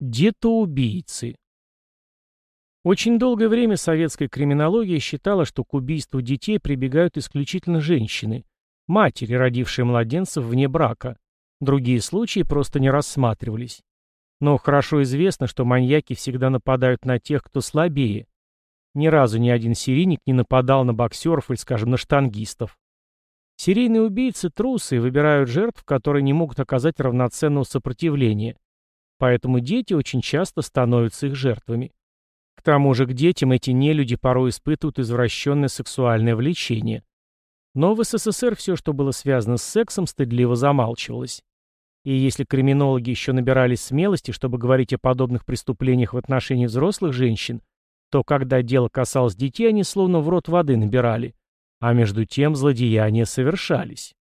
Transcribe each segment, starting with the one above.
Детоубийцы. Очень долгое время советская криминология считала, что к убийству детей прибегают исключительно женщины, матери, родившие младенцев вне брака. Другие случаи просто не рассматривались. Но хорошо известно, что маньяки всегда нападают на тех, кто слабее. Ни разу ни один серийник не нападал на боксеров или, скажем, на штангистов. Серийные убийцы трусы и выбирают жертв, которые не могут оказать равноценного сопротивления. Поэтому дети очень часто становятся их жертвами. К тому же к детям эти нелюди порой испытывают извращенное сексуальное влечение. Но в СССР все, что было связано с сексом, стыдливо замалчивалось. И если криминологи еще набирались смелости, чтобы говорить о подобных преступлениях в отношении взрослых женщин, то когда дело касалось детей, они словно в рот воды набирали. А между тем злодеяния совершались.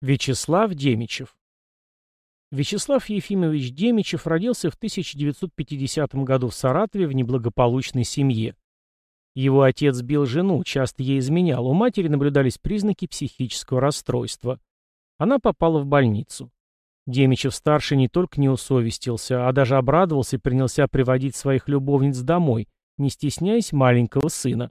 Вячеслав Демичев Вячеслав Ефимович Демичев родился в 1950 году в Саратове в неблагополучной семье. Его отец бил жену, часто ей изменял, у матери наблюдались признаки психического расстройства. Она попала в больницу. Демичев-старший не только не усовестился, а даже обрадовался и принялся приводить своих любовниц домой, не стесняясь маленького сына.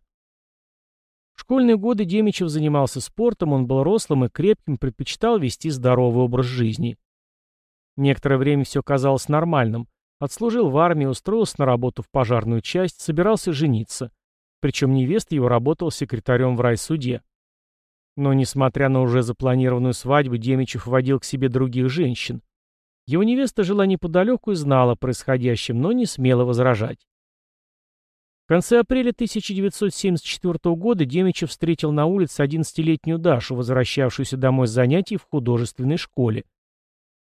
В школьные годы Демичев занимался спортом, он был рослым и крепким, предпочитал вести здоровый образ жизни. Некоторое время все казалось нормальным. Отслужил в армии, устроился на работу в пожарную часть, собирался жениться. Причем невеста его работала секретарем в райсуде. Но, несмотря на уже запланированную свадьбу, Демичев водил к себе других женщин. Его невеста жила неподалеку и знала о происходящем, но не смела возражать. В конце апреля 1974 года Демичев встретил на улице 11-летнюю Дашу, возвращавшуюся домой с занятий в художественной школе.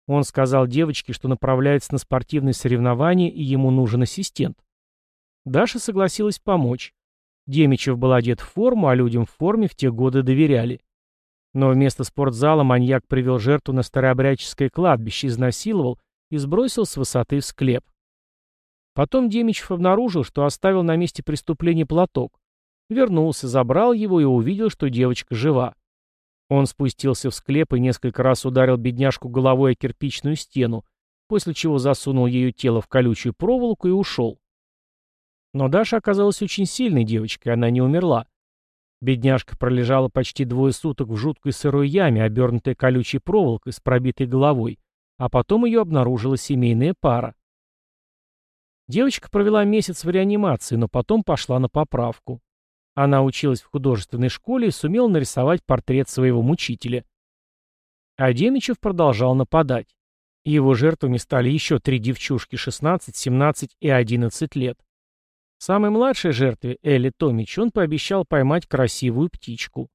Он сказал девочке, что направляется на спортивные соревнования и ему нужен ассистент. Даша согласилась помочь. Демичев был одет в форму, а людям в форме в те годы доверяли. Но вместо спортзала маньяк привел жертву на старообрядческое кладбище, изнасиловал и сбросил с высоты в склеп. Потом Демичев обнаружил, что оставил на месте преступления платок. Вернулся, забрал его и увидел, что девочка жива. Он спустился в склеп и несколько раз ударил бедняжку головой о кирпичную стену, после чего засунул ее тело в колючую проволоку и ушел. Но Даша оказалась очень сильной девочкой, она не умерла. Бедняжка пролежала почти двое суток в жуткой сырой яме, обернутой колючей проволокой с пробитой головой, а потом ее обнаружила семейная пара. Девочка провела месяц в реанимации, но потом пошла на поправку. Она училась в художественной школе и сумела нарисовать портрет своего мучителя. А Демичев продолжал нападать. Его жертвами стали еще три девчушки 16, 17 и 11 лет. Самой младшей жертве, Элли Томич, он пообещал поймать красивую птичку.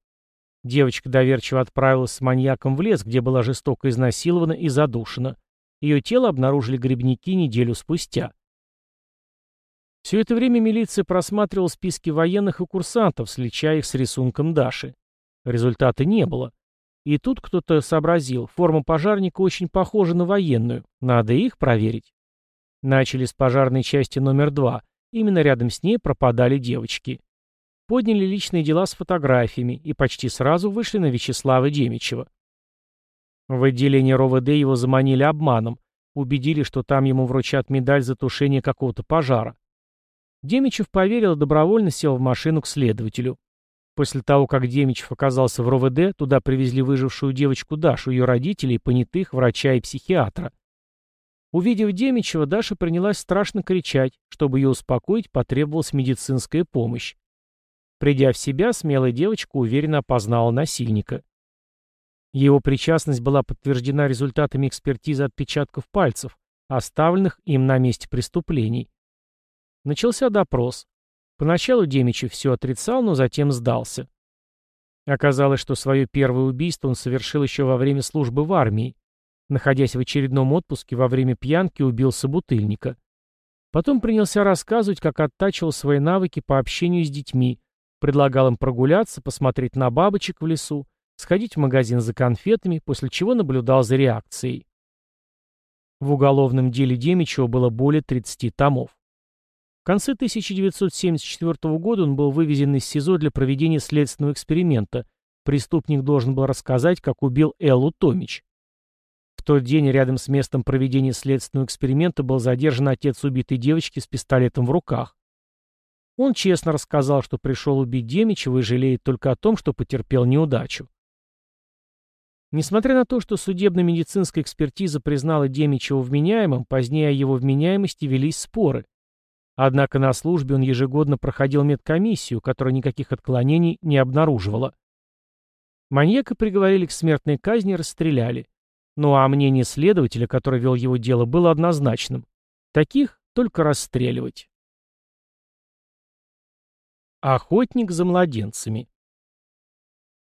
Девочка доверчиво отправилась с маньяком в лес, где была жестоко изнасилована и задушена. Ее тело обнаружили грибники неделю спустя. Все это время милиция просматривала списки военных и курсантов, сличая их с рисунком Даши. Результата не было. И тут кто-то сообразил, форма пожарника очень похожа на военную, надо их проверить. Начали с пожарной части номер два, именно рядом с ней пропадали девочки. Подняли личные дела с фотографиями и почти сразу вышли на Вячеслава Демичева. В отделение РОВД его заманили обманом, убедили, что там ему вручат медаль за тушение какого-то пожара. Демичев поверил и добровольно сел в машину к следователю. После того, как Демичев оказался в РОВД, туда привезли выжившую девочку Дашу, ее родителей, понятых, врача и психиатра. Увидев Демичева, Даша принялась страшно кричать. Чтобы ее успокоить, потребовалась медицинская помощь. Придя в себя, смелая девочка уверенно опознала насильника. Его причастность была подтверждена результатами экспертизы отпечатков пальцев, оставленных им на месте преступлений. Начался допрос. Поначалу Демичев все отрицал, но затем сдался. Оказалось, что свое первое убийство он совершил еще во время службы в армии. Находясь в очередном отпуске, во время пьянки убил собутыльника. Потом принялся рассказывать, как оттачивал свои навыки по общению с детьми, предлагал им прогуляться, посмотреть на бабочек в лесу, сходить в магазин за конфетами, после чего наблюдал за реакцией. В уголовном деле Демичева было более 30 томов. В конце 1974 года он был вывезен из СИЗО для проведения следственного эксперимента. Преступник должен был рассказать, как убил Эллу Томич. В тот день рядом с местом проведения следственного эксперимента был задержан отец убитой девочки с пистолетом в руках. Он честно рассказал, что пришел убить Демичева и жалеет только о том, что потерпел неудачу. Несмотря на то, что судебно-медицинская экспертиза признала Демичева вменяемым, позднее о его вменяемости велись споры. Однако на службе он ежегодно проходил медкомиссию, которая никаких отклонений не обнаруживала. Маньяка приговорили к смертной казни и расстреляли. Ну а мнение следователя, который вел его дело, было однозначным. Таких только расстреливать. Охотник за младенцами.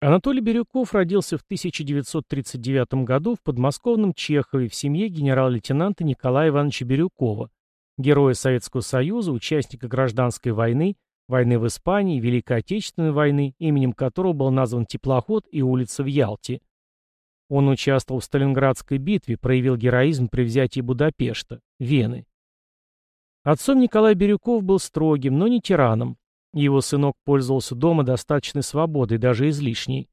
Анатолий Бирюков родился в 1939 году в подмосковном Чехове в семье генерал-лейтенанта Николая Ивановича Бирюкова, героя Советского Союза, участника гражданской войны, войны в Испании, Великой Отечественной войны, именем которого был назван теплоход и улица в Ялте. Он участвовал в Сталинградской битве, проявил героизм при взятии Будапешта, Вены. Отцом Николай Бирюков был строгим, но не тираном. Его сынок пользовался дома достаточной свободой, даже излишней.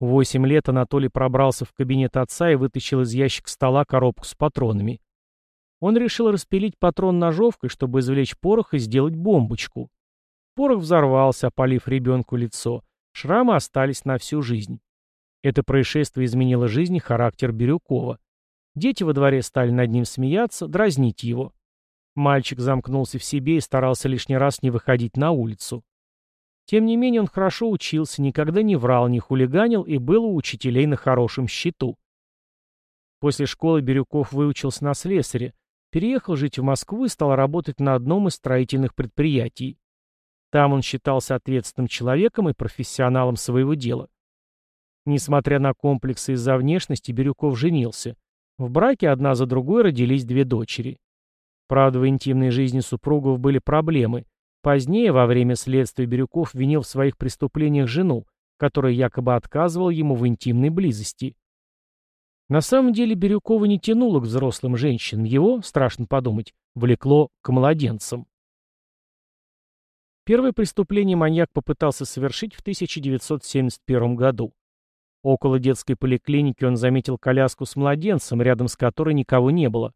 В восемь лет Анатолий пробрался в кабинет отца и вытащил из ящика стола коробку с патронами. Он решил распилить патрон ножовкой, чтобы извлечь порох и сделать бомбочку. Порох взорвался, опалив ребенку лицо. Шрамы остались на всю жизнь. Это происшествие изменило жизнь и характер Бирюкова. Дети во дворе стали над ним смеяться, дразнить его. Мальчик замкнулся в себе и старался лишний раз не выходить на улицу. Тем не менее он хорошо учился, никогда не врал, не хулиганил и был у учителей на хорошем счету. После школы Бирюков выучился на слесаря, переехал жить в Москву и стал работать на одном из строительных предприятий. Там он считался ответственным человеком и профессионалом своего дела. Несмотря на комплексы из-за внешности, Бирюков женился. В браке одна за другой родились две дочери. Правда, в интимной жизни супругов были проблемы. Позднее, во время следствия, Бирюков винил в своих преступлениях жену, которая якобы отказывала ему в интимной близости. На самом деле Бирюкова не тянуло к взрослым женщинам, его, страшно подумать, влекло к младенцам. Первое преступление маньяк попытался совершить в 1971 году. Около детской поликлиники он заметил коляску с младенцем, рядом с которой никого не было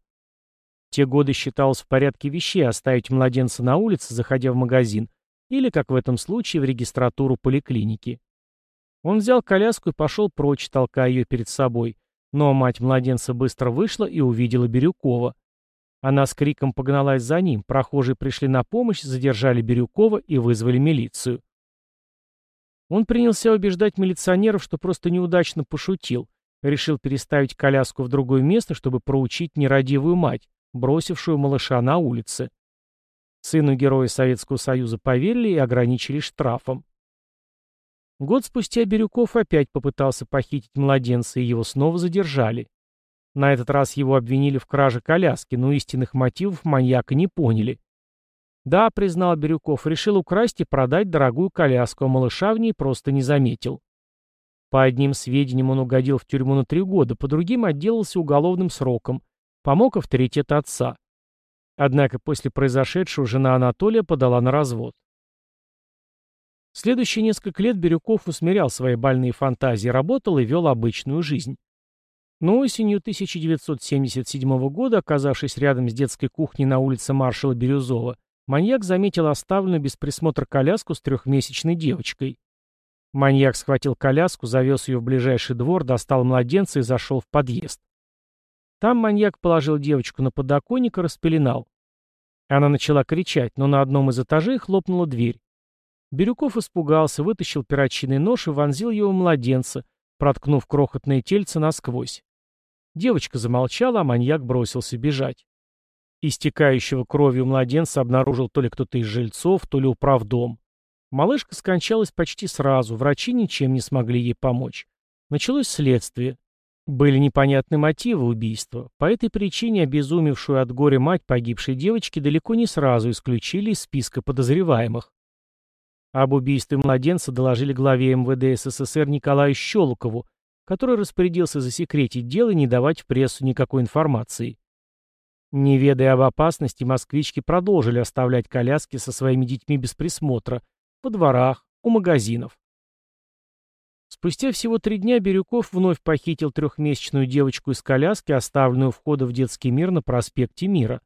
те годы считалось в порядке вещей оставить младенца на улице, заходя в магазин, или, как в этом случае, в регистратуру поликлиники. Он взял коляску и пошел прочь, толкая ее перед собой, но мать младенца быстро вышла и увидела Бирюкова. Она с криком погналась за ним, прохожие пришли на помощь, задержали Бирюкова и вызвали милицию. Он принялся убеждать милиционеров, что просто неудачно пошутил, решил переставить коляску в другое место, чтобы проучить нерадивую мать, бросившую малыша на улице. Сыну героя Советского Союза поверили и ограничили штрафом. Год спустя Бирюков опять попытался похитить младенца, и его снова задержали. На этот раз его обвинили в краже коляски, но истинных мотивов маньяка не поняли. Да, признал Бирюков, решил украсть и продать дорогую коляску, а малыша в ней просто не заметил. По одним сведениям он угодил в тюрьму на три года, по другим отделался уголовным сроком, Помог авторитет отца. Однако после произошедшего жена Анатолия подала на развод. Следующие несколько лет Бирюков усмирял свои больные фантазии, работал и вел обычную жизнь. Но осенью 1977 года, оказавшись рядом с детской кухней на улице маршала Бирюзова, маньяк заметил оставленную без присмотра коляску с трехмесячной девочкой. Маньяк схватил коляску, завез ее в ближайший двор, достал младенца и зашел в подъезд. Там маньяк положил девочку на подоконник и распеленал. Она начала кричать, но на одном из этажей хлопнула дверь. Бирюков испугался, вытащил перочинный нож и вонзил его в младенца, проткнув крохотное тельце насквозь. Девочка замолчала, а маньяк бросился бежать. Истекающего кровью младенца обнаружил то ли кто-то из жильцов, то ли управдом. Малышка скончалась почти сразу, врачи ничем не смогли ей помочь. Началось следствие. Были непонятны мотивы убийства. По этой причине обезумевшую от горя мать погибшей девочки далеко не сразу исключили из списка подозреваемых. Об убийстве младенца доложили главе МВД СССР Николаю Щелокову, который распорядился засекретить дело и не давать в прессу никакой информации. Не ведая об опасности, москвички продолжили оставлять коляски со своими детьми без присмотра, во дворах, у магазинов. Спустя всего три дня Бирюков вновь похитил трехмесячную девочку из коляски, оставленную у входа в детский мир на проспекте Мира.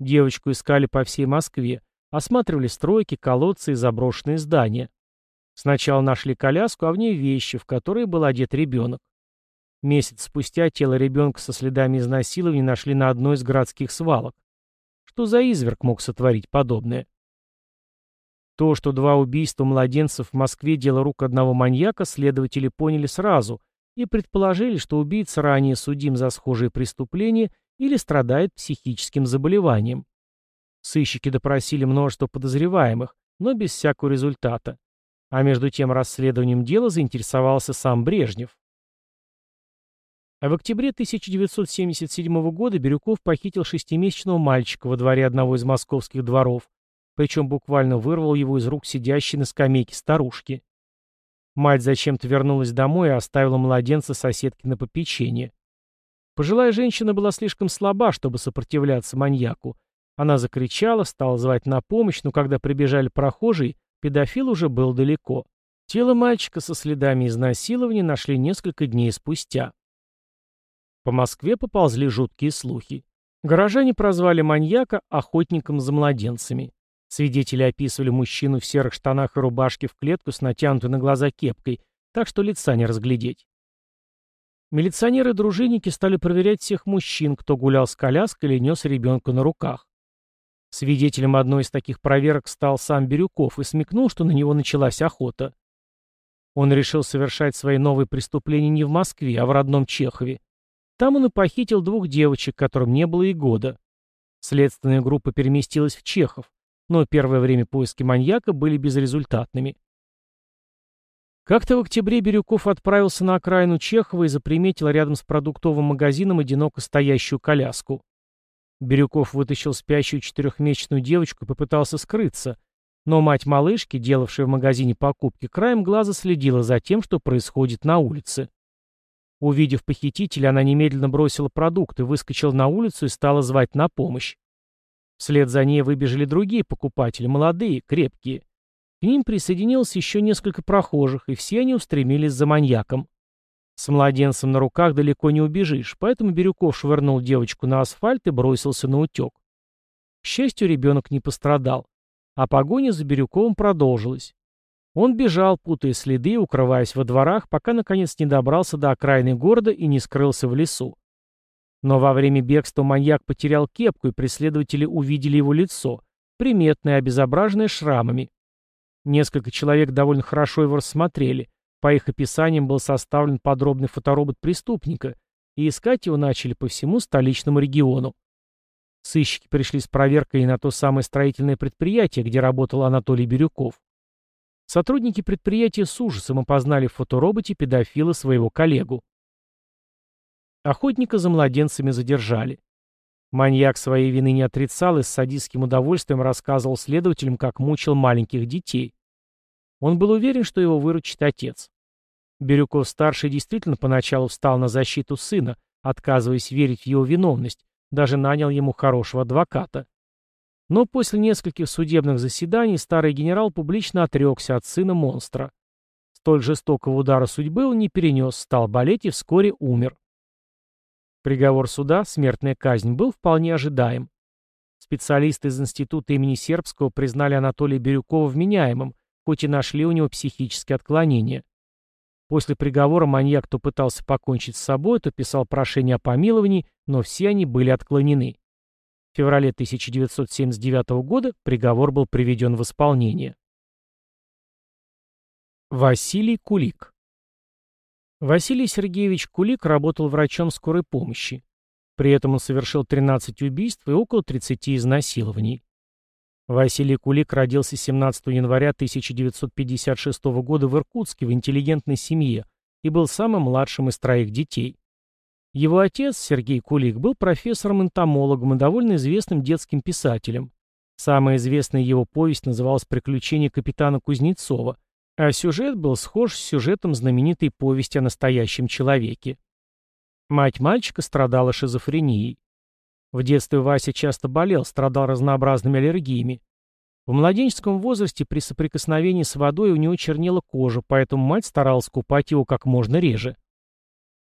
Девочку искали по всей Москве, осматривали стройки, колодцы и заброшенные здания. Сначала нашли коляску, а в ней вещи, в которые был одет ребенок. Месяц спустя тело ребенка со следами изнасилования нашли на одной из городских свалок. Что за изверг мог сотворить подобное? То, что два убийства младенцев в Москве – дело рук одного маньяка, следователи поняли сразу и предположили, что убийца ранее судим за схожие преступления или страдает психическим заболеванием. Сыщики допросили множество подозреваемых, но без всякого результата. А между тем расследованием дела заинтересовался сам Брежнев. А в октябре 1977 года Бирюков похитил шестимесячного мальчика во дворе одного из московских дворов, причем буквально вырвал его из рук сидящей на скамейке старушки. Мать зачем-то вернулась домой и оставила младенца соседке на попечение. Пожилая женщина была слишком слаба, чтобы сопротивляться маньяку. Она закричала, стала звать на помощь, но когда прибежали прохожие, педофил уже был далеко. Тело мальчика со следами изнасилования нашли несколько дней спустя. По Москве поползли жуткие слухи. Горожане прозвали маньяка охотником за младенцами. Свидетели описывали мужчину в серых штанах и рубашке в клетку с натянутой на глаза кепкой, так что лица не разглядеть. Милиционеры и дружинники стали проверять всех мужчин, кто гулял с коляской или нес ребенка на руках. Свидетелем одной из таких проверок стал сам Бирюков и смекнул, что на него началась охота. Он решил совершать свои новые преступления не в Москве, а в родном Чехове. Там он и похитил двух девочек, которым не было и года. Следственная группа переместилась в Чехов но первое время поиски маньяка были безрезультатными. Как-то в октябре Бирюков отправился на окраину Чехова и заприметил рядом с продуктовым магазином одиноко стоящую коляску. Бирюков вытащил спящую четырехмесячную девочку и попытался скрыться, но мать малышки, делавшая в магазине покупки, краем глаза следила за тем, что происходит на улице. Увидев похитителя, она немедленно бросила продукты, выскочила на улицу и стала звать на помощь. Вслед за ней выбежали другие покупатели, молодые, крепкие. К ним присоединилось еще несколько прохожих, и все они устремились за маньяком. С младенцем на руках далеко не убежишь, поэтому Бирюков швырнул девочку на асфальт и бросился на утек. К счастью, ребенок не пострадал, а погоня за Бирюковым продолжилась. Он бежал, путая следы, укрываясь во дворах, пока наконец не добрался до окраины города и не скрылся в лесу. Но во время бегства маньяк потерял кепку, и преследователи увидели его лицо, приметное, обезображенное шрамами. Несколько человек довольно хорошо его рассмотрели. По их описаниям был составлен подробный фоторобот преступника, и искать его начали по всему столичному региону. Сыщики пришли с проверкой на то самое строительное предприятие, где работал Анатолий Бирюков. Сотрудники предприятия с ужасом опознали в фотороботе педофила своего коллегу. Охотника за младенцами задержали. Маньяк своей вины не отрицал и с садистским удовольствием рассказывал следователям, как мучил маленьких детей. Он был уверен, что его выручит отец. Бирюков-старший действительно поначалу встал на защиту сына, отказываясь верить в его виновность, даже нанял ему хорошего адвоката. Но после нескольких судебных заседаний старый генерал публично отрекся от сына монстра. Столь жестокого удара судьбы он не перенес, стал болеть и вскоре умер. Приговор суда, смертная казнь, был вполне ожидаем. Специалисты из института имени Сербского признали Анатолия Бирюкова вменяемым, хоть и нашли у него психические отклонения. После приговора маньяк то пытался покончить с собой, то писал прошение о помиловании, но все они были отклонены. В феврале 1979 года приговор был приведен в исполнение. Василий Кулик Василий Сергеевич Кулик работал врачом скорой помощи. При этом он совершил 13 убийств и около 30 изнасилований. Василий Кулик родился 17 января 1956 года в Иркутске в интеллигентной семье и был самым младшим из троих детей. Его отец, Сергей Кулик, был профессором-энтомологом и довольно известным детским писателем. Самая известная его повесть называлась «Приключения капитана Кузнецова», а сюжет был схож с сюжетом знаменитой повести о настоящем человеке. Мать мальчика страдала шизофренией. В детстве Вася часто болел, страдал разнообразными аллергиями. В младенческом возрасте при соприкосновении с водой у него чернела кожа, поэтому мать старалась купать его как можно реже.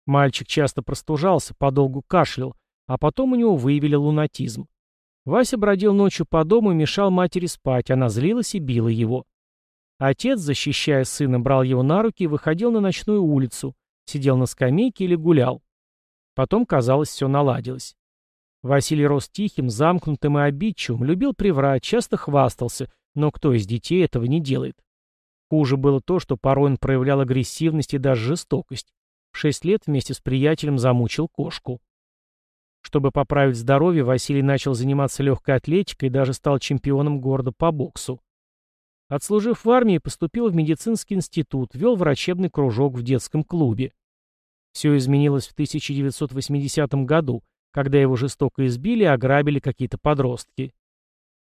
Мальчик часто простужался, подолгу кашлял, а потом у него выявили лунатизм. Вася бродил ночью по дому и мешал матери спать, она злилась и била его. Отец, защищая сына, брал его на руки и выходил на ночную улицу, сидел на скамейке или гулял. Потом, казалось, все наладилось. Василий рос тихим, замкнутым и обидчивым, любил приврать, часто хвастался, но кто из детей этого не делает? Хуже было то, что порой он проявлял агрессивность и даже жестокость. В шесть лет вместе с приятелем замучил кошку. Чтобы поправить здоровье, Василий начал заниматься легкой атлетикой и даже стал чемпионом города по боксу. Отслужив в армии, поступил в медицинский институт, вел врачебный кружок в детском клубе. Все изменилось в 1980 году, когда его жестоко избили и ограбили какие-то подростки.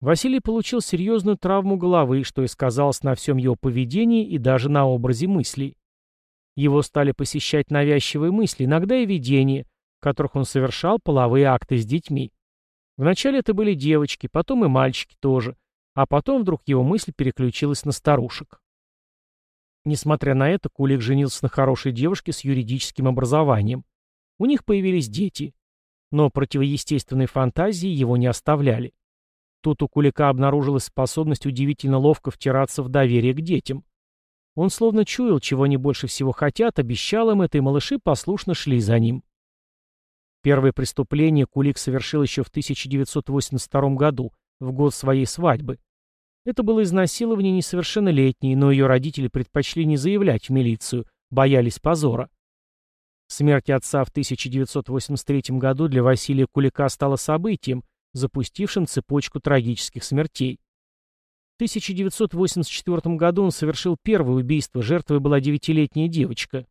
Василий получил серьезную травму головы, что и сказалось на всем его поведении и даже на образе мыслей. Его стали посещать навязчивые мысли, иногда и видения, в которых он совершал половые акты с детьми. Вначале это были девочки, потом и мальчики тоже, а потом вдруг его мысль переключилась на старушек. Несмотря на это, Кулик женился на хорошей девушке с юридическим образованием. У них появились дети. Но противоестественные фантазии его не оставляли. Тут у Кулика обнаружилась способность удивительно ловко втираться в доверие к детям. Он словно чуял, чего они больше всего хотят, обещал им это, и малыши послушно шли за ним. Первое преступление Кулик совершил еще в 1982 году, в год своей свадьбы. Это было изнасилование несовершеннолетней, но ее родители предпочли не заявлять в милицию, боялись позора. Смерть отца в 1983 году для Василия Кулика стала событием, запустившим цепочку трагических смертей. В 1984 году он совершил первое убийство, жертвой была девятилетняя девочка.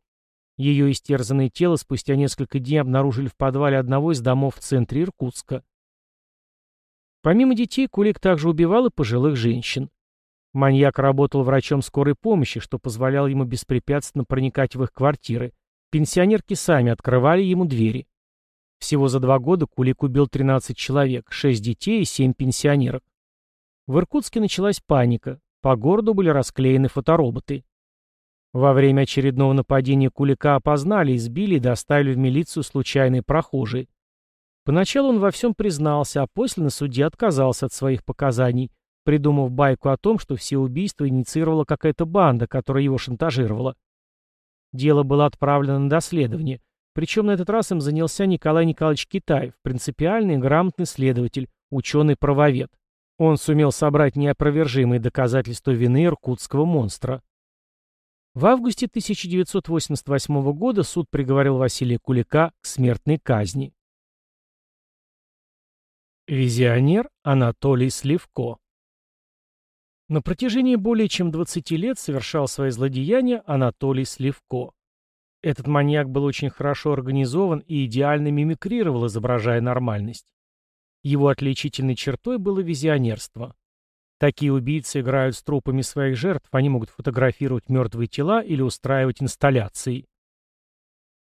Ее истерзанное тело спустя несколько дней обнаружили в подвале одного из домов в центре Иркутска. Помимо детей, Кулик также убивал и пожилых женщин. Маньяк работал врачом скорой помощи, что позволяло ему беспрепятственно проникать в их квартиры. Пенсионерки сами открывали ему двери. Всего за два года Кулик убил 13 человек, 6 детей и 7 пенсионерок. В Иркутске началась паника. По городу были расклеены фотороботы. Во время очередного нападения Кулика опознали, избили и доставили в милицию случайные прохожие. Поначалу он во всем признался, а после на суде отказался от своих показаний, придумав байку о том, что все убийства инициировала какая-то банда, которая его шантажировала. Дело было отправлено на доследование, причем на этот раз им занялся Николай Николаевич Китаев, принципиальный грамотный следователь, ученый-правовед. Он сумел собрать неопровержимые доказательства вины иркутского монстра. В августе 1988 года суд приговорил Василия Кулика к смертной казни. Визионер Анатолий Сливко На протяжении более чем 20 лет совершал свои злодеяния Анатолий Сливко. Этот маньяк был очень хорошо организован и идеально мимикрировал, изображая нормальность. Его отличительной чертой было визионерство. Такие убийцы играют с трупами своих жертв, они могут фотографировать мертвые тела или устраивать инсталляции.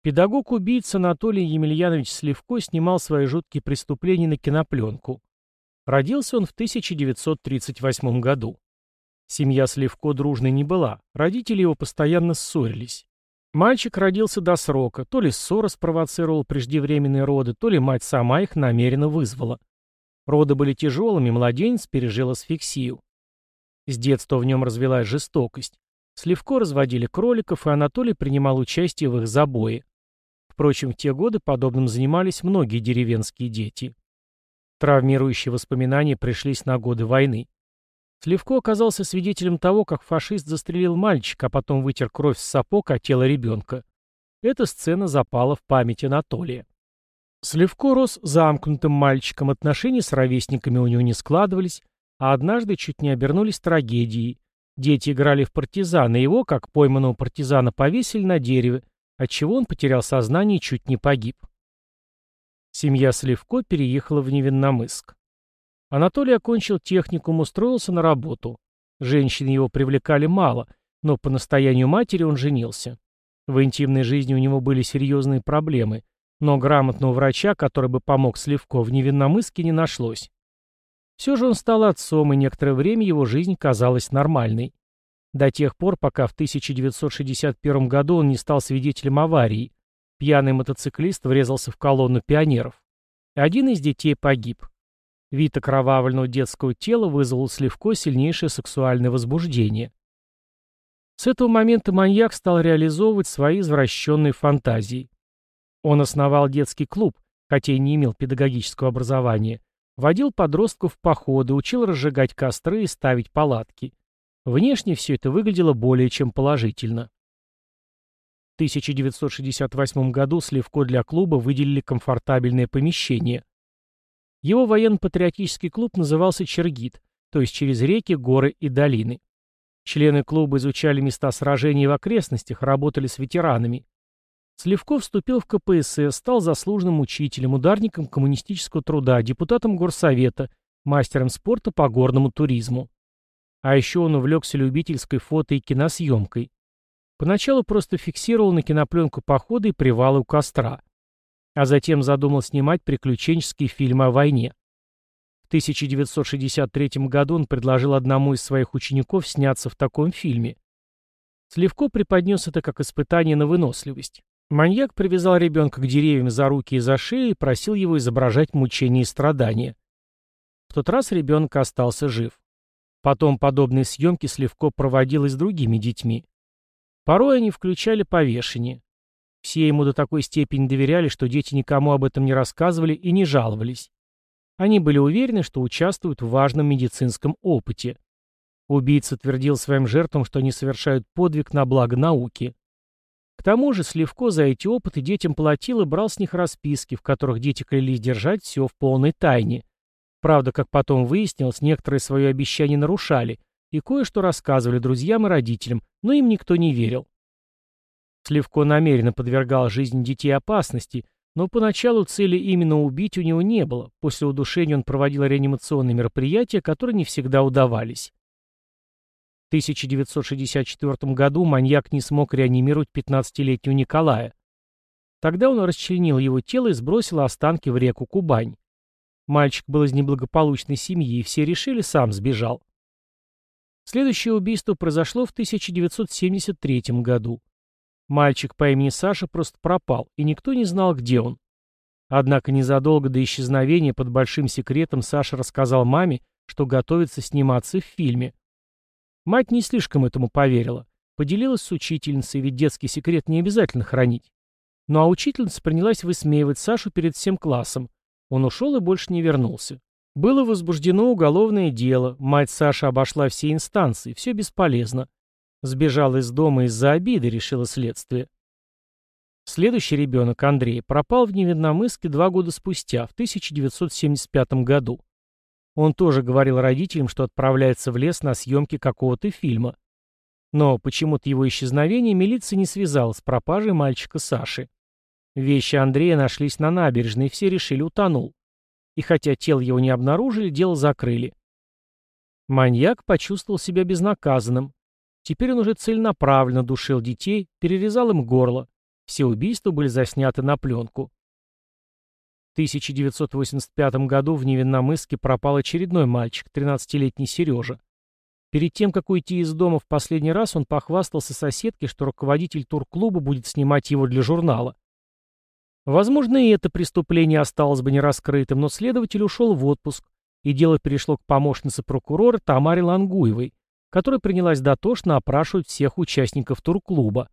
Педагог-убийца Анатолий Емельянович Сливко снимал свои жуткие преступления на кинопленку. Родился он в 1938 году. Семья Сливко дружной не была, родители его постоянно ссорились. Мальчик родился до срока, то ли ссора спровоцировал преждевременные роды, то ли мать сама их намеренно вызвала. Роды были тяжелыми, младенец пережил асфиксию. С детства в нем развилась жестокость. Сливко разводили кроликов, и Анатолий принимал участие в их забое. Впрочем, в те годы подобным занимались многие деревенские дети. Травмирующие воспоминания пришлись на годы войны. Сливко оказался свидетелем того, как фашист застрелил мальчика, а потом вытер кровь с сапог от тела ребенка. Эта сцена запала в память Анатолия. Сливко рос замкнутым мальчиком, отношения с ровесниками у него не складывались, а однажды чуть не обернулись трагедией. Дети играли в партизана, и его, как пойманного партизана, повесили на дереве, отчего он потерял сознание и чуть не погиб. Семья Сливко переехала в Невинномысск. Анатолий окончил техникум, устроился на работу. Женщины его привлекали мало, но по настоянию матери он женился. В интимной жизни у него были серьезные проблемы, но грамотного врача, который бы помог Сливко в Невинномысске, не нашлось. Все же он стал отцом, и некоторое время его жизнь казалась нормальной. До тех пор, пока в 1961 году он не стал свидетелем аварии. Пьяный мотоциклист врезался в колонну пионеров. Один из детей погиб. Вид окровавленного детского тела вызвал у сильнейшее сексуальное возбуждение. С этого момента маньяк стал реализовывать свои извращенные фантазии. Он основал детский клуб, хотя и не имел педагогического образования, водил подростков в походы, учил разжигать костры и ставить палатки. Внешне все это выглядело более чем положительно. В 1968 году Сливко для клуба выделили комфортабельное помещение. Его военно-патриотический клуб назывался «Чергит», то есть через реки, горы и долины. Члены клуба изучали места сражений в окрестностях, работали с ветеранами. Сливков вступил в КПСС, стал заслуженным учителем, ударником коммунистического труда, депутатом горсовета, мастером спорта по горному туризму. А еще он увлекся любительской фото- и киносъемкой. Поначалу просто фиксировал на кинопленку походы и привалы у костра а затем задумал снимать приключенческие фильмы о войне. В 1963 году он предложил одному из своих учеников сняться в таком фильме. Сливко преподнес это как испытание на выносливость. Маньяк привязал ребенка к деревьям за руки и за шею и просил его изображать мучения и страдания. В тот раз ребенок остался жив. Потом подобные съемки Сливко проводил и с другими детьми. Порой они включали повешение. Все ему до такой степени доверяли, что дети никому об этом не рассказывали и не жаловались. Они были уверены, что участвуют в важном медицинском опыте. Убийца твердил своим жертвам, что они совершают подвиг на благо науки. К тому же Сливко за эти опыты детям платил и брал с них расписки, в которых дети клялись держать все в полной тайне. Правда, как потом выяснилось, некоторые свое обещание нарушали и кое-что рассказывали друзьям и родителям, но им никто не верил. Сливко намеренно подвергал жизнь детей опасности, но поначалу цели именно убить у него не было. После удушения он проводил реанимационные мероприятия, которые не всегда удавались. В 1964 году маньяк не смог реанимировать 15-летнего Николая. Тогда он расчленил его тело и сбросил останки в реку Кубань. Мальчик был из неблагополучной семьи, и все решили, сам сбежал. Следующее убийство произошло в 1973 году. Мальчик по имени Саша просто пропал, и никто не знал, где он. Однако незадолго до исчезновения под большим секретом Саша рассказал маме, что готовится сниматься в фильме. Мать не слишком этому поверила. Поделилась с учительницей, ведь детский секрет не обязательно хранить. Ну а учительница принялась высмеивать Сашу перед всем классом. Он ушел и больше не вернулся. Было возбуждено уголовное дело, мать Саши обошла все инстанции, все бесполезно. Сбежал из дома из-за обиды, решило следствие. Следующий ребенок, Андрей, пропал в Невидномысске два года спустя, в 1975 году. Он тоже говорил родителям, что отправляется в лес на съемки какого-то фильма. Но почему-то его исчезновение милиция не связала с пропажей мальчика Саши. Вещи Андрея нашлись на набережной, все решили утонул. И хотя тело его не обнаружили, дело закрыли. Маньяк почувствовал себя безнаказанным. Теперь он уже целенаправленно душил детей, перерезал им горло. Все убийства были засняты на пленку. В 1985 году в Невинномысске пропал очередной мальчик, 13-летний Сережа. Перед тем, как уйти из дома в последний раз, он похвастался соседке, что руководитель турклуба будет снимать его для журнала. Возможно, и это преступление осталось бы нераскрытым, но следователь ушел в отпуск, и дело перешло к помощнице прокурора Тамаре Лангуевой, которая принялась дотошно опрашивать всех участников турклуба.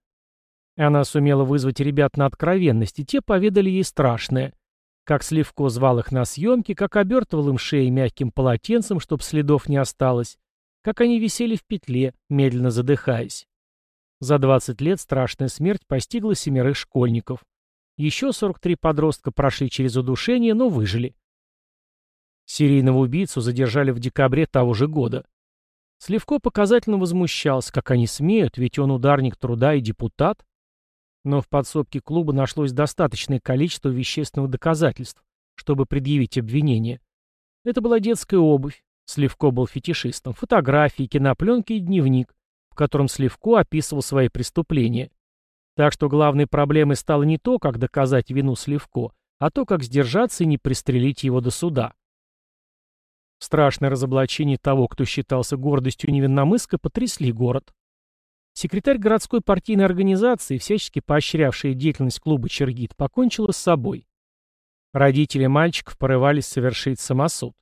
Она сумела вызвать ребят на откровенность, и те поведали ей страшное. Как Сливко звал их на съемки, как обертывал им шеи мягким полотенцем, чтобы следов не осталось, как они висели в петле, медленно задыхаясь. За 20 лет страшная смерть постигла семерых школьников. Еще 43 подростка прошли через удушение, но выжили. Серийного убийцу задержали в декабре того же года. Сливко показательно возмущался, как они смеют, ведь он ударник труда и депутат. Но в подсобке клуба нашлось достаточное количество вещественных доказательств, чтобы предъявить обвинение. Это была детская обувь, Сливко был фетишистом, фотографии, кинопленки и дневник, в котором Сливко описывал свои преступления. Так что главной проблемой стало не то, как доказать вину Сливко, а то, как сдержаться и не пристрелить его до суда. Страшное разоблачение того, кто считался гордостью Невинномыска, потрясли город. Секретарь городской партийной организации, всячески поощрявшая деятельность клуба «Чергит», покончила с собой. Родители мальчиков порывались совершить самосуд.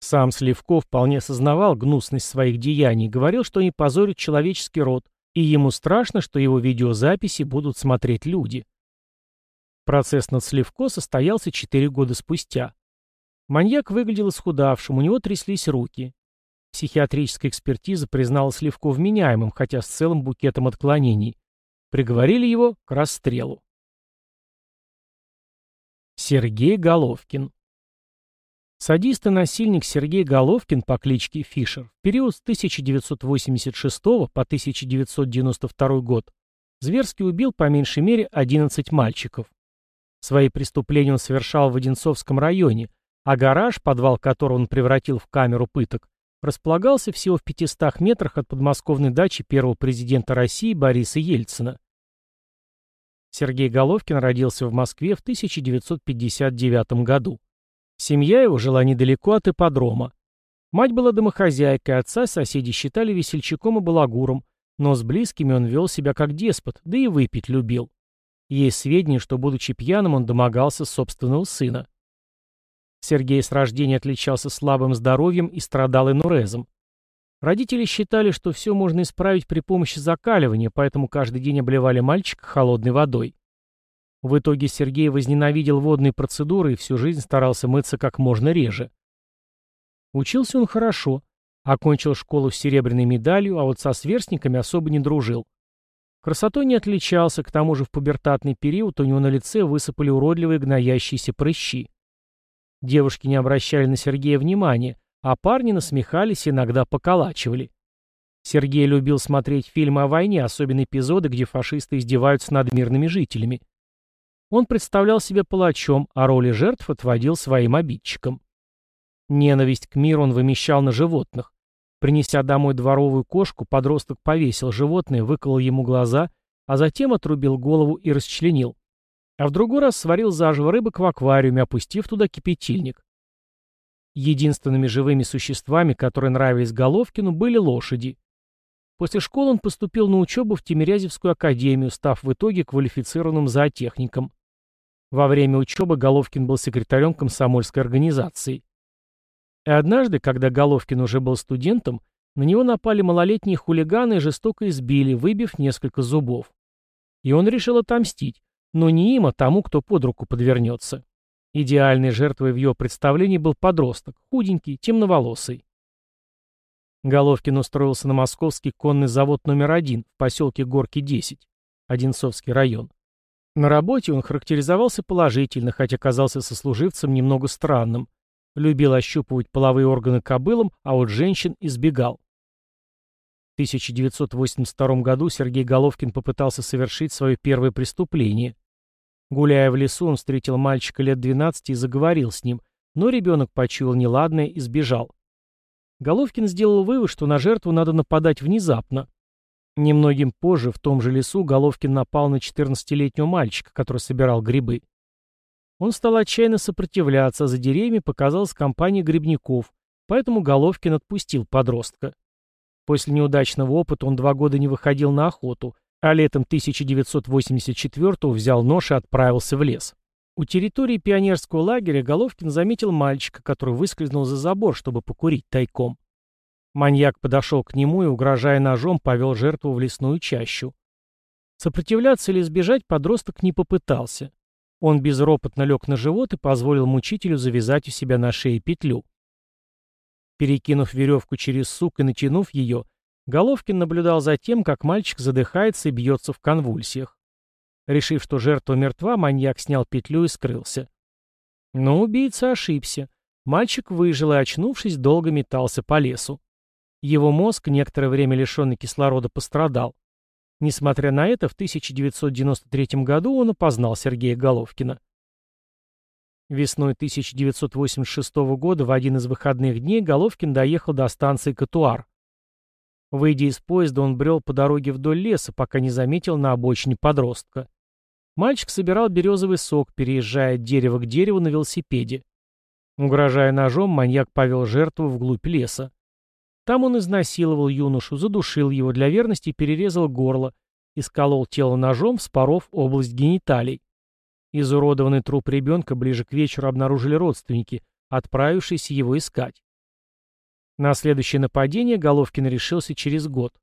Сам Сливков вполне осознавал гнусность своих деяний, говорил, что они позорят человеческий род, и ему страшно, что его видеозаписи будут смотреть люди. Процесс над Сливко состоялся четыре года спустя. Маньяк выглядел исхудавшим, у него тряслись руки. Психиатрическая экспертиза признала Сливко вменяемым, хотя с целым букетом отклонений. Приговорили его к расстрелу. Сергей Головкин Садист и насильник Сергей Головкин по кличке Фишер в период с 1986 по 1992 год зверски убил по меньшей мере 11 мальчиков. Свои преступления он совершал в Одинцовском районе, а гараж, подвал которого он превратил в камеру пыток, располагался всего в 500 метрах от подмосковной дачи первого президента России Бориса Ельцина. Сергей Головкин родился в Москве в 1959 году. Семья его жила недалеко от ипподрома. Мать была домохозяйкой, отца соседи считали весельчаком и балагуром, но с близкими он вел себя как деспот, да и выпить любил. Есть сведения, что, будучи пьяным, он домогался собственного сына. Сергей с рождения отличался слабым здоровьем и страдал инурезом. Родители считали, что все можно исправить при помощи закаливания, поэтому каждый день обливали мальчика холодной водой. В итоге Сергей возненавидел водные процедуры и всю жизнь старался мыться как можно реже. Учился он хорошо, окончил школу с серебряной медалью, а вот со сверстниками особо не дружил. Красотой не отличался, к тому же в пубертатный период у него на лице высыпали уродливые гноящиеся прыщи. Девушки не обращали на Сергея внимания, а парни насмехались и иногда поколачивали. Сергей любил смотреть фильмы о войне, особенно эпизоды, где фашисты издеваются над мирными жителями. Он представлял себя палачом, а роли жертв отводил своим обидчикам. Ненависть к миру он вымещал на животных. Принеся домой дворовую кошку, подросток повесил животное, выколол ему глаза, а затем отрубил голову и расчленил. А в другой раз сварил заживо рыбок в аквариуме, опустив туда кипятильник. Единственными живыми существами, которые нравились Головкину, были лошади. После школы он поступил на учебу в Тимирязевскую академию, став в итоге квалифицированным зоотехником. Во время учебы Головкин был секретарем комсомольской организации. И однажды, когда Головкин уже был студентом, на него напали малолетние хулиганы и жестоко избили, выбив несколько зубов. И он решил отомстить, но не им, а тому, кто под руку подвернется. Идеальной жертвой в его представлении был подросток, худенький, темноволосый. Головкин устроился на московский конный завод номер один в поселке Горки 10, Одинцовский район. На работе он характеризовался положительно, хотя казался сослуживцем немного странным. Любил ощупывать половые органы кобылам, а от женщин избегал. В 1982 году Сергей Головкин попытался совершить свое первое преступление. Гуляя в лесу, он встретил мальчика лет 12 и заговорил с ним, но ребенок почуял неладное и сбежал. Головкин сделал вывод, что на жертву надо нападать внезапно. Немногим позже в том же лесу Головкин напал на 14-летнего мальчика, который собирал грибы. Он стал отчаянно сопротивляться, а за деревьями показалась компания грибников, поэтому Головкин отпустил подростка. После неудачного опыта он два года не выходил на охоту, а летом 1984 взял нож и отправился в лес. У территории пионерского лагеря Головкин заметил мальчика, который выскользнул за забор, чтобы покурить тайком. Маньяк подошел к нему и, угрожая ножом, повел жертву в лесную чащу. Сопротивляться или сбежать подросток не попытался. Он безропотно лег на живот и позволил мучителю завязать у себя на шее петлю. Перекинув веревку через сук и натянув ее, Головкин наблюдал за тем, как мальчик задыхается и бьется в конвульсиях. Решив, что жертва мертва, маньяк снял петлю и скрылся. Но убийца ошибся. Мальчик выжил и, очнувшись, долго метался по лесу. Его мозг, некоторое время лишенный кислорода, пострадал. Несмотря на это, в 1993 году он опознал Сергея Головкина. Весной 1986 года в один из выходных дней Головкин доехал до станции Катуар. Выйдя из поезда, он брел по дороге вдоль леса, пока не заметил на обочине подростка. Мальчик собирал березовый сок, переезжая от дерева к дереву на велосипеде. Угрожая ножом, маньяк повел жертву вглубь леса. Там он изнасиловал юношу, задушил его, для верности перерезал горло и сколол тело ножом, вспоров область гениталий. Изуродованный труп ребенка ближе к вечеру обнаружили родственники, отправившиеся его искать. На следующее нападение Головкин решился через год.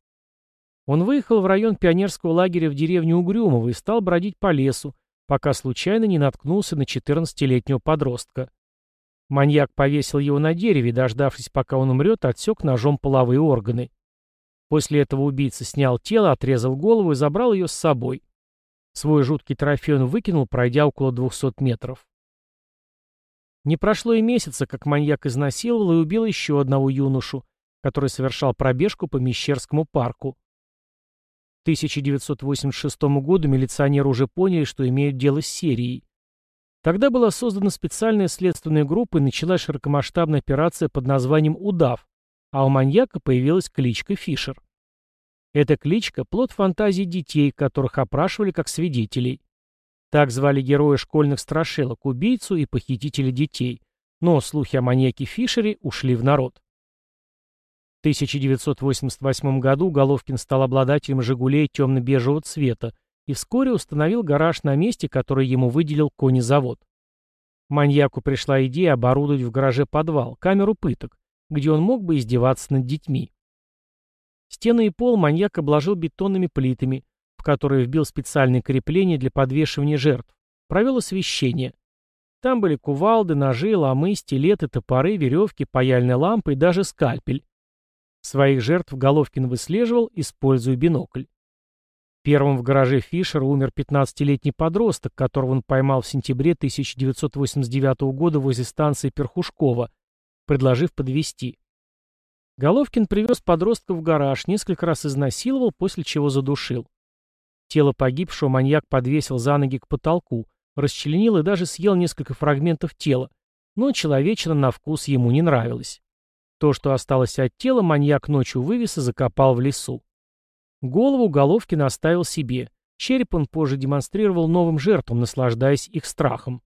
Он выехал в район пионерского лагеря в деревню Угрюмово и стал бродить по лесу, пока случайно не наткнулся на 14-летнего подростка. Маньяк повесил его на дереве, дождавшись, пока он умрет, отсек ножом половые органы. После этого убийца снял тело, отрезал голову и забрал ее с собой. Свой жуткий трофей он выкинул, пройдя около 200 метров. Не прошло и месяца, как маньяк изнасиловал и убил еще одного юношу, который совершал пробежку по Мещерскому парку. К 1986 году милиционеры уже поняли, что имеют дело с серией. Тогда была создана специальная следственная группа и началась широкомасштабная операция под названием «Удав», а у маньяка появилась кличка Фишер. Эта кличка – плод фантазий детей, которых опрашивали как свидетелей. Так звали героя школьных страшилок, убийцу и похитителя детей. Но слухи о маньяке Фишере ушли в народ. В 1988 году Головкин стал обладателем «Жигулей» темно-бежевого цвета и вскоре установил гараж на месте, который ему выделил конезавод. Маньяку пришла идея оборудовать в гараже подвал, камеру пыток, где он мог бы издеваться над детьми. Стены и пол маньяк обложил бетонными плитами, в которые вбил специальные крепления для подвешивания жертв, провел освещение. Там были кувалды, ножи, ломы, стилеты, топоры, веревки, паяльная лампа и даже скальпель. Своих жертв Головкин выслеживал, используя бинокль. Первым в гараже Фишера умер 15-летний подросток, которого он поймал в сентябре 1989 года возле станции Перхушкова, предложив подвести. Головкин привез подростка в гараж, несколько раз изнасиловал, после чего задушил. Тело погибшего маньяк подвесил за ноги к потолку, расчленил и даже съел несколько фрагментов тела, но человечина на вкус ему не нравилось. То, что осталось от тела, маньяк ночью вывез и закопал в лесу. Голову Головкин оставил себе. Череп он позже демонстрировал новым жертвам, наслаждаясь их страхом.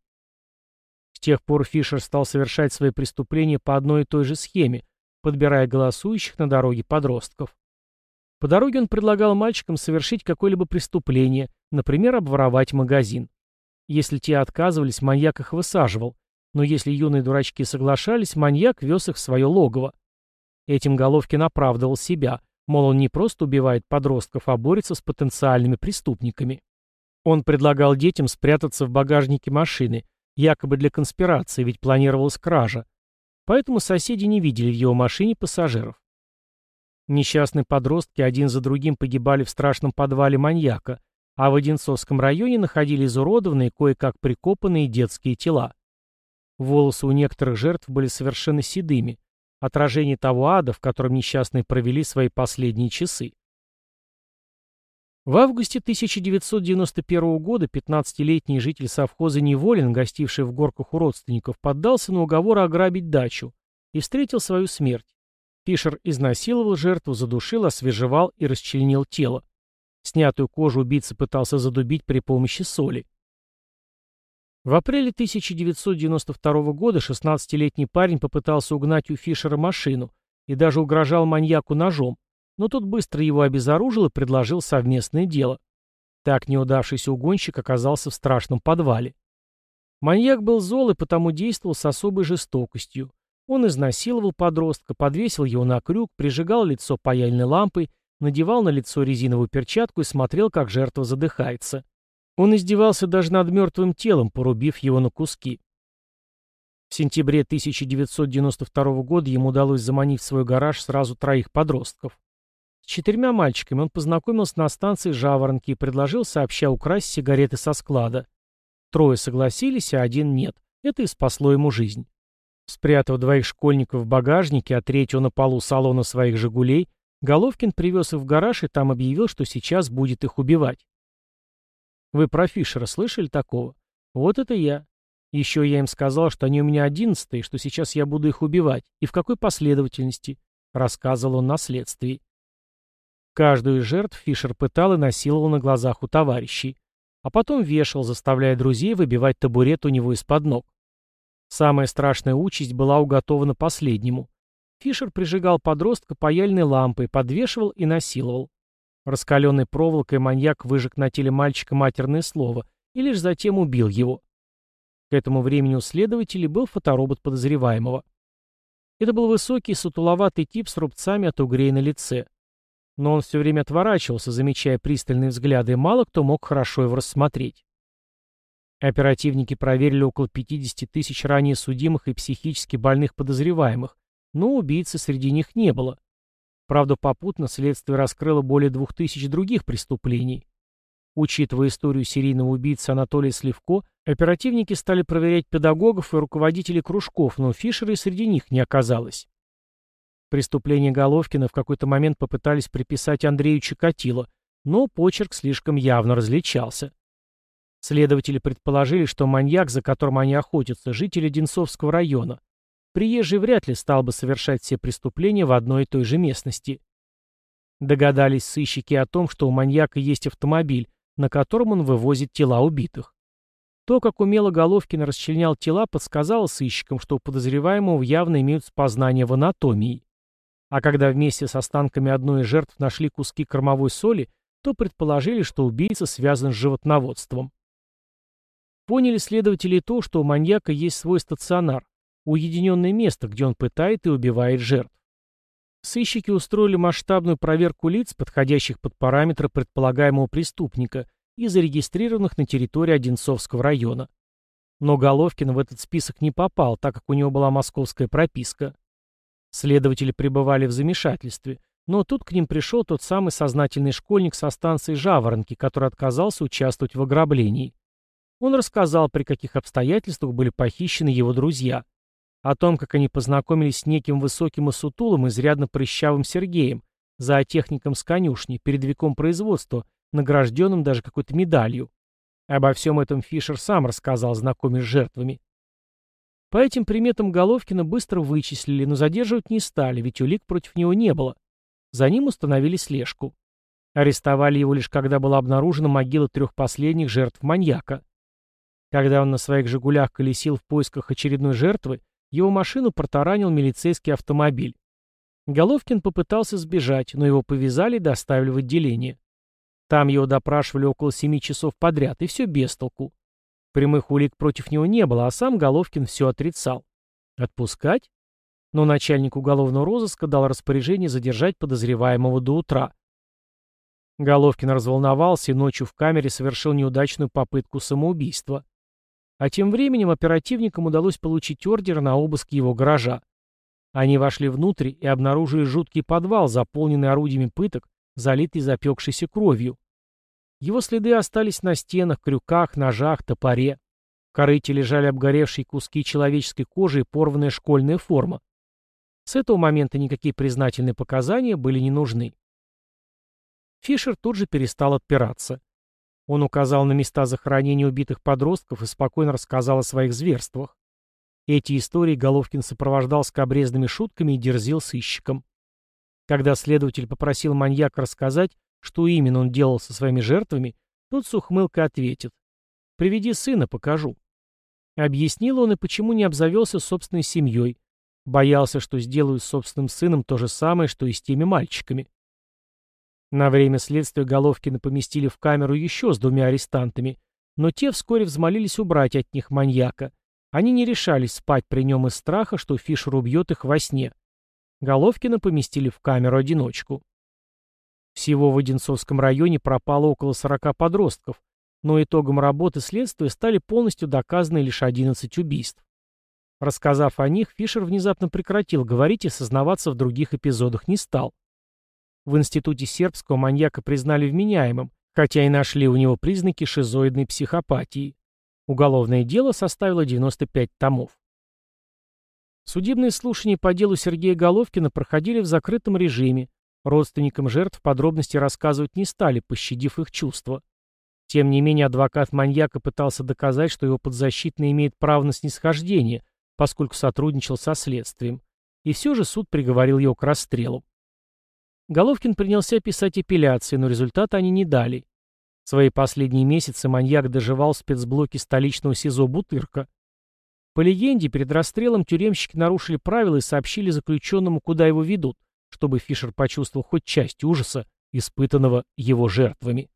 С тех пор Фишер стал совершать свои преступления по одной и той же схеме, подбирая голосующих на дороге подростков. По дороге он предлагал мальчикам совершить какое-либо преступление, например, обворовать магазин. Если те отказывались, маньяк их высаживал, но если юные дурачки соглашались, маньяк вез их в свое логово. Этим Головкин оправдывал себя, мол, он не просто убивает подростков, а борется с потенциальными преступниками. Он предлагал детям спрятаться в багажнике машины, якобы для конспирации, ведь планировалась кража. Поэтому соседи не видели в его машине пассажиров. Несчастные подростки один за другим погибали в страшном подвале маньяка, а в Одинцовском районе находили изуродованные, кое-как прикопанные детские тела. Волосы у некоторых жертв были совершенно седыми, отражение того ада, в котором несчастные провели свои последние часы. В августе 1991 года 15-летний житель совхоза Неволин, гостивший в горках у родственников, поддался на уговор ограбить дачу и встретил свою смерть. Фишер изнасиловал жертву, задушил, освежевал и расчленил тело. Снятую кожу убийца пытался задубить при помощи соли. В апреле 1992 года 16-летний парень попытался угнать у Фишера машину и даже угрожал маньяку ножом, но тот быстро его обезоружил и предложил совместное дело. Так неудавшийся угонщик оказался в страшном подвале. Маньяк был зол и потому действовал с особой жестокостью. Он изнасиловал подростка, подвесил его на крюк, прижигал лицо паяльной лампой, надевал на лицо резиновую перчатку и смотрел, как жертва задыхается. Он издевался даже над мертвым телом, порубив его на куски. В сентябре 1992 года ему удалось заманить в свой гараж сразу троих подростков. С четырьмя мальчиками он познакомился на станции Жаворонки и предложил сообща украсть сигареты со склада. Трое согласились, а один нет. Это и спасло ему жизнь. Спрятав двоих школьников в багажнике, а третьего на полу салона своих «Жигулей», Головкин привез их в гараж и там объявил, что сейчас будет их убивать. Вы про Фишера слышали такого? Вот это я. Еще я им сказал, что они у меня одиннадцатые, что сейчас я буду их убивать. И в какой последовательности? Рассказывал он на следствии. Каждую из жертв Фишер пытал и насиловал на глазах у товарищей. А потом вешал, заставляя друзей выбивать табурет у него из-под ног. Самая страшная участь была уготована последнему. Фишер прижигал подростка паяльной лампой, подвешивал и насиловал. Раскаленной проволокой маньяк выжег на теле мальчика матерное слово и лишь затем убил его. К этому времени у следователей был фоторобот подозреваемого. Это был высокий, сутуловатый тип с рубцами от угрей на лице. Но он все время отворачивался, замечая пристальные взгляды, и мало кто мог хорошо его рассмотреть. Оперативники проверили около 50 тысяч ранее судимых и психически больных подозреваемых, но убийцы среди них не было. Правда, попутно следствие раскрыло более двух тысяч других преступлений. Учитывая историю серийного убийцы Анатолия Сливко, оперативники стали проверять педагогов и руководителей кружков, но Фишера и среди них не оказалось. Преступление Головкина в какой-то момент попытались приписать Андрею Чикатило, но почерк слишком явно различался. Следователи предположили, что маньяк, за которым они охотятся, житель Одинцовского района. Приезжий вряд ли стал бы совершать все преступления в одной и той же местности. Догадались сыщики о том, что у маньяка есть автомобиль, на котором он вывозит тела убитых. То, как умело Головкин расчленял тела, подсказало сыщикам, что у подозреваемого явно имеются познания в анатомии. А когда вместе с останками одной из жертв нашли куски кормовой соли, то предположили, что убийца связан с животноводством. Поняли следователи то, что у маньяка есть свой стационар, уединенное место, где он пытает и убивает жертв. Сыщики устроили масштабную проверку лиц, подходящих под параметры предполагаемого преступника и зарегистрированных на территории Одинцовского района. Но Головкин в этот список не попал, так как у него была московская прописка. Следователи пребывали в замешательстве, но тут к ним пришел тот самый сознательный школьник со станции Жаворонки, который отказался участвовать в ограблении. Он рассказал, при каких обстоятельствах были похищены его друзья. О том, как они познакомились с неким высоким и сутулым, изрядно прыщавым Сергеем, зоотехником с конюшни, передовиком производства, награжденным даже какой-то медалью. Обо всем этом Фишер сам рассказал, знакомясь с жертвами. По этим приметам Головкина быстро вычислили, но задерживать не стали, ведь улик против него не было. За ним установили слежку. Арестовали его лишь когда была обнаружена могила трех последних жертв маньяка. Когда он на своих «Жигулях» колесил в поисках очередной жертвы, его машину протаранил милицейский автомобиль. Головкин попытался сбежать, но его повязали и доставили в отделение. Там его допрашивали около семи часов подряд, и все без толку. Прямых улик против него не было, а сам Головкин все отрицал. Отпускать? Но начальник уголовного розыска дал распоряжение задержать подозреваемого до утра. Головкин разволновался и ночью в камере совершил неудачную попытку самоубийства. А тем временем оперативникам удалось получить ордер на обыск его гаража. Они вошли внутрь и обнаружили жуткий подвал, заполненный орудиями пыток, залитый запекшейся кровью. Его следы остались на стенах, крюках, ножах, топоре. В корыте лежали обгоревшие куски человеческой кожи и порванная школьная форма. С этого момента никакие признательные показания были не нужны. Фишер тут же перестал отпираться. Он указал на места захоронения убитых подростков и спокойно рассказал о своих зверствах. Эти истории Головкин сопровождал скобрезными шутками и дерзил сыщиком. Когда следователь попросил маньяка рассказать, что именно он делал со своими жертвами, тот с ухмылкой ответит. «Приведи сына, покажу». Объяснил он и почему не обзавелся собственной семьей. Боялся, что сделают с собственным сыном то же самое, что и с теми мальчиками. На время следствия Головкина поместили в камеру еще с двумя арестантами, но те вскоре взмолились убрать от них маньяка. Они не решались спать при нем из страха, что Фишер убьет их во сне. Головкина поместили в камеру-одиночку. Всего в Одинцовском районе пропало около 40 подростков, но итогом работы следствия стали полностью доказаны лишь 11 убийств. Рассказав о них, Фишер внезапно прекратил говорить и сознаваться в других эпизодах не стал. В институте сербского маньяка признали вменяемым, хотя и нашли у него признаки шизоидной психопатии. Уголовное дело составило 95 томов. Судебные слушания по делу Сергея Головкина проходили в закрытом режиме. Родственникам жертв подробности рассказывать не стали, пощадив их чувства. Тем не менее, адвокат маньяка пытался доказать, что его подзащитный имеет право на снисхождение, поскольку сотрудничал со следствием. И все же суд приговорил его к расстрелу. Головкин принялся писать апелляции, но результата они не дали. Свои последние месяцы маньяк доживал в спецблоке столичного СИЗО «Бутырка». По легенде, перед расстрелом тюремщики нарушили правила и сообщили заключенному, куда его ведут, чтобы Фишер почувствовал хоть часть ужаса, испытанного его жертвами.